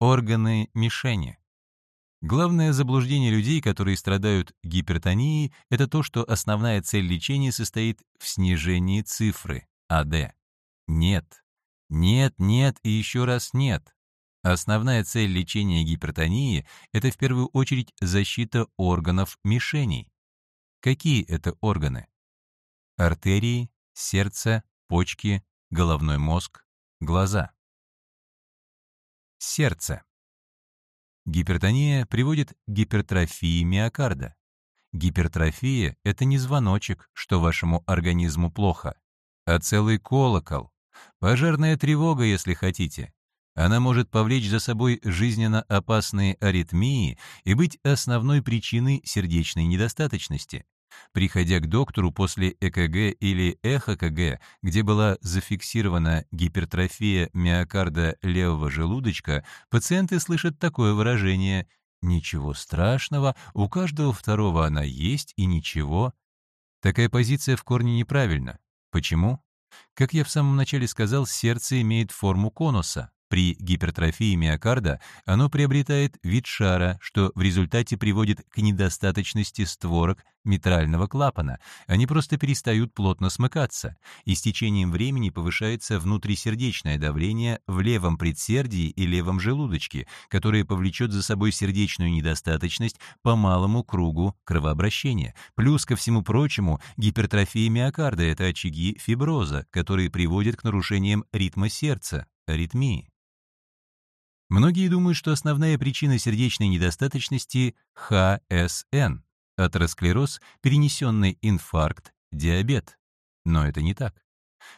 Органы мишени. Главное заблуждение людей, которые страдают гипертонией, это то, что основная цель лечения состоит в снижении цифры АД. Нет. Нет, нет и еще раз нет. Основная цель лечения гипертонии – это в первую очередь защита органов мишеней. Какие это органы? Артерии, сердце, почки, головной мозг, глаза. Сердце. Гипертония приводит к гипертрофии миокарда. Гипертрофия — это не звоночек, что вашему организму плохо, а целый колокол. Пожарная тревога, если хотите. Она может повлечь за собой жизненно опасные аритмии и быть основной причиной сердечной недостаточности. Приходя к доктору после ЭКГ или ЭХКГ, где была зафиксирована гипертрофия миокарда левого желудочка, пациенты слышат такое выражение «Ничего страшного, у каждого второго она есть и ничего». Такая позиция в корне неправильна. Почему? Как я в самом начале сказал, сердце имеет форму конуса. При гипертрофии миокарда оно приобретает вид шара, что в результате приводит к недостаточности створок митрального клапана. Они просто перестают плотно смыкаться, и с течением времени повышается внутрисердечное давление в левом предсердии и левом желудочке, которое повлечет за собой сердечную недостаточность по малому кругу кровообращения. Плюс ко всему прочему, гипертрофия миокарда — это очаги фиброза, которые приводят к нарушениям ритма сердца, аритмии. Многие думают, что основная причина сердечной недостаточности – ХСН – атеросклероз, перенесенный инфаркт, диабет. Но это не так.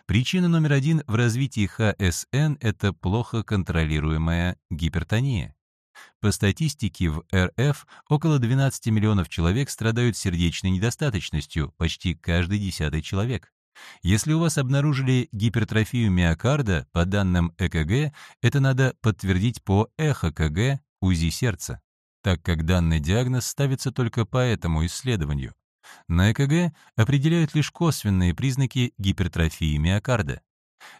Причина номер один в развитии ХСН – это плохо контролируемая гипертония. По статистике в РФ около 12 миллионов человек страдают сердечной недостаточностью, почти каждый десятый человек. Если у вас обнаружили гипертрофию миокарда, по данным ЭКГ, это надо подтвердить по ЭХКГ, УЗИ сердца, так как данный диагноз ставится только по этому исследованию. На ЭКГ определяют лишь косвенные признаки гипертрофии миокарда.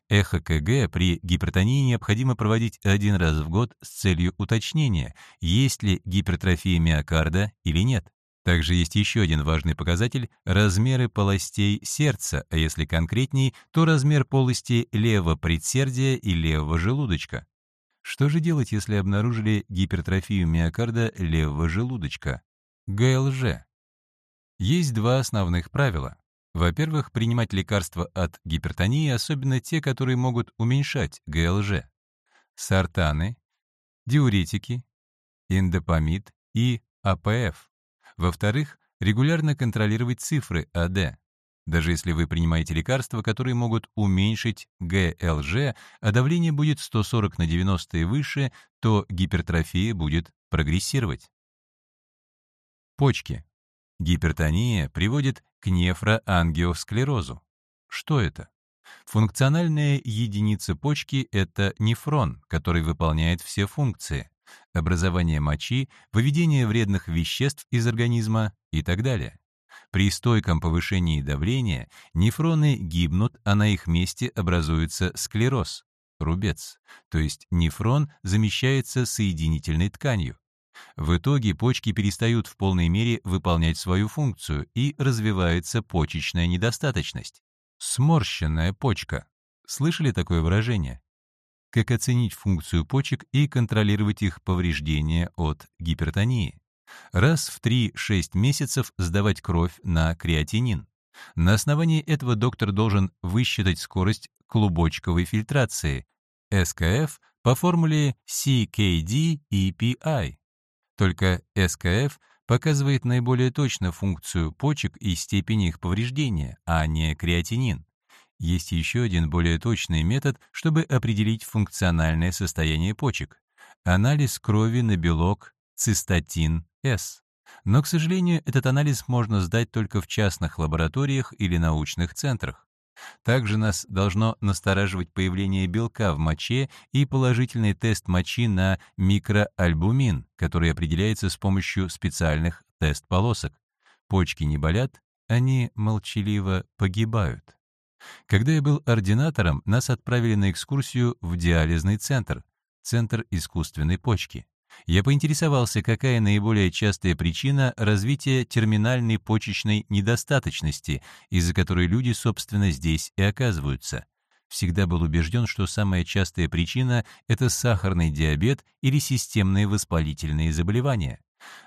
ЭХКГ при гипертонии необходимо проводить один раз в год с целью уточнения, есть ли гипертрофия миокарда или нет. Также есть еще один важный показатель — размеры полостей сердца, а если конкретней, то размер полости левого предсердия и левого желудочка. Что же делать, если обнаружили гипертрофию миокарда левого желудочка? ГЛЖ. Есть два основных правила. Во-первых, принимать лекарства от гипертонии, особенно те, которые могут уменьшать ГЛЖ. Сартаны, диуретики, индопамид и АПФ. Во-вторых, регулярно контролировать цифры АД. Даже если вы принимаете лекарства, которые могут уменьшить ГЛЖ, а давление будет 140 на 90 и выше, то гипертрофия будет прогрессировать. Почки. Гипертония приводит к нефроангиосклерозу. Что это? Функциональная единица почки — это нефрон, который выполняет все функции образование мочи, выведение вредных веществ из организма и так далее. При стойком повышении давления нефроны гибнут, а на их месте образуется склероз, рубец, то есть нефрон замещается соединительной тканью. В итоге почки перестают в полной мере выполнять свою функцию и развивается почечная недостаточность. Сморщенная почка. Слышали такое выражение? Как оценить функцию почек и контролировать их повреждения от гипертонии. Раз в 3-6 месяцев сдавать кровь на креатинин. На основании этого доктор должен высчитать скорость клубочковой фильтрации, СКФ по формуле CKD-EPI. Только СКФ показывает наиболее точно функцию почек и степень их повреждения, а не креатинин. Есть еще один более точный метод, чтобы определить функциональное состояние почек. Анализ крови на белок цистатин-С. Но, к сожалению, этот анализ можно сдать только в частных лабораториях или научных центрах. Также нас должно настораживать появление белка в моче и положительный тест мочи на микроальбумин, который определяется с помощью специальных тест-полосок. Почки не болят, они молчаливо погибают. Когда я был ординатором, нас отправили на экскурсию в диализный центр. Центр искусственной почки. Я поинтересовался, какая наиболее частая причина развития терминальной почечной недостаточности, из-за которой люди, собственно, здесь и оказываются. Всегда был убежден, что самая частая причина — это сахарный диабет или системные воспалительные заболевания.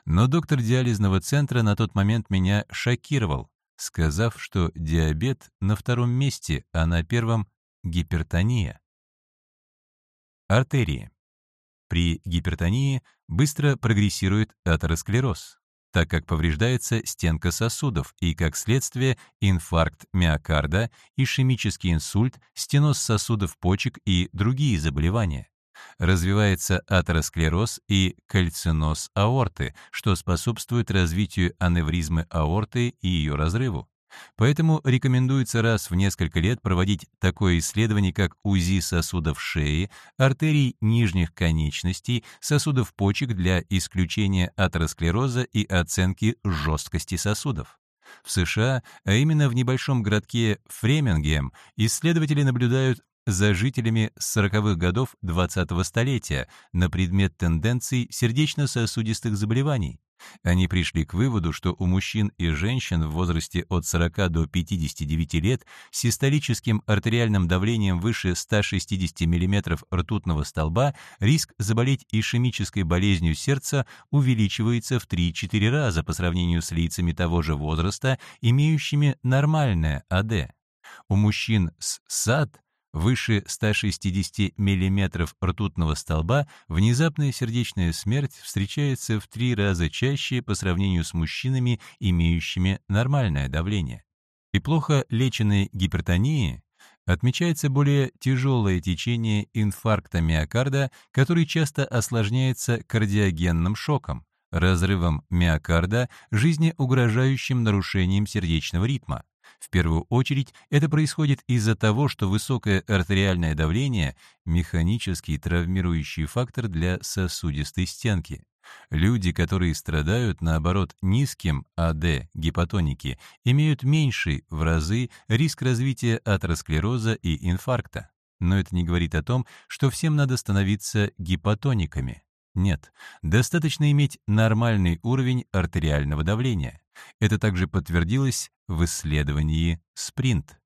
Но доктор диализного центра на тот момент меня шокировал, сказав, что диабет на втором месте, а на первом — гипертония. Артерии. При гипертонии быстро прогрессирует атеросклероз, так как повреждается стенка сосудов и, как следствие, инфаркт миокарда, ишемический инсульт, стеноз сосудов почек и другие заболевания. Развивается атеросклероз и кальциноз аорты, что способствует развитию аневризмы аорты и ее разрыву. Поэтому рекомендуется раз в несколько лет проводить такое исследование, как УЗИ сосудов шеи, артерий нижних конечностей, сосудов почек для исключения атеросклероза и оценки жесткости сосудов. В США, а именно в небольшом городке Фремингем, исследователи наблюдают за жителями 40-х годов 20-го столетия на предмет тенденций сердечно-сосудистых заболеваний. Они пришли к выводу, что у мужчин и женщин в возрасте от 40 до 59 лет с систолическим артериальным давлением выше 160 мм ртутного столба риск заболеть ишемической болезнью сердца увеличивается в 3-4 раза по сравнению с лицами того же возраста, имеющими нормальное АД. У мужчин с САД выше 160 мм ртутного столба, внезапная сердечная смерть встречается в три раза чаще по сравнению с мужчинами, имеющими нормальное давление. И плохо леченной гипертонии отмечается более тяжелое течение инфаркта миокарда, который часто осложняется кардиогенным шоком, разрывом миокарда, жизнеугрожающим нарушением сердечного ритма. В первую очередь это происходит из-за того, что высокое артериальное давление – механический травмирующий фактор для сосудистой стенки. Люди, которые страдают, наоборот, низким АД, гипотоники, имеют меньший в разы риск развития атеросклероза и инфаркта. Но это не говорит о том, что всем надо становиться гипотониками. Нет, достаточно иметь нормальный уровень артериального давления. Это также подтвердилось в исследовании «Спринт».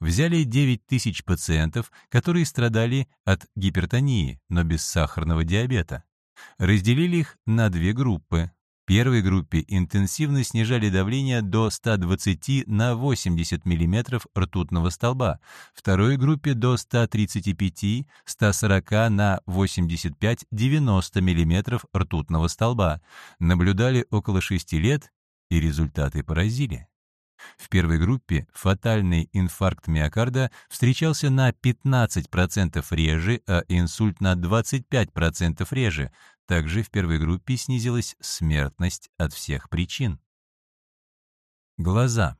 Взяли 9 тысяч пациентов, которые страдали от гипертонии, но без сахарного диабета. Разделили их на две группы первой группе интенсивно снижали давление до 120 на 80 мм ртутного столба, второй группе до 135-140 на 85-90 мм ртутного столба. Наблюдали около 6 лет, и результаты поразили. В первой группе фатальный инфаркт миокарда встречался на 15% реже, а инсульт на 25% реже, также в первой группе снизилась смертность от всех причин. Глаза.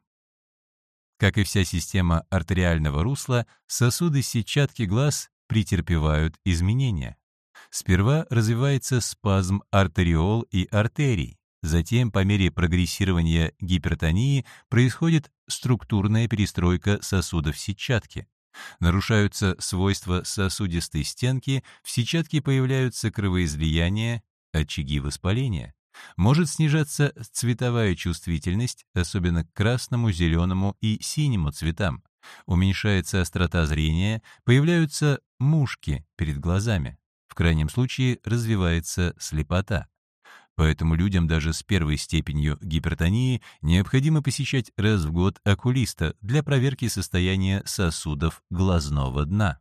Как и вся система артериального русла, сосуды сетчатки глаз претерпевают изменения. Сперва развивается спазм артериол и артерий. Затем, по мере прогрессирования гипертонии, происходит структурная перестройка сосудов сетчатки. Нарушаются свойства сосудистой стенки, в сетчатке появляются кровоизлияния, очаги воспаления. Может снижаться цветовая чувствительность, особенно к красному, зеленому и синему цветам. Уменьшается острота зрения, появляются мушки перед глазами. В крайнем случае развивается слепота. Поэтому людям даже с первой степенью гипертонии необходимо посещать раз в год окулиста для проверки состояния сосудов глазного дна.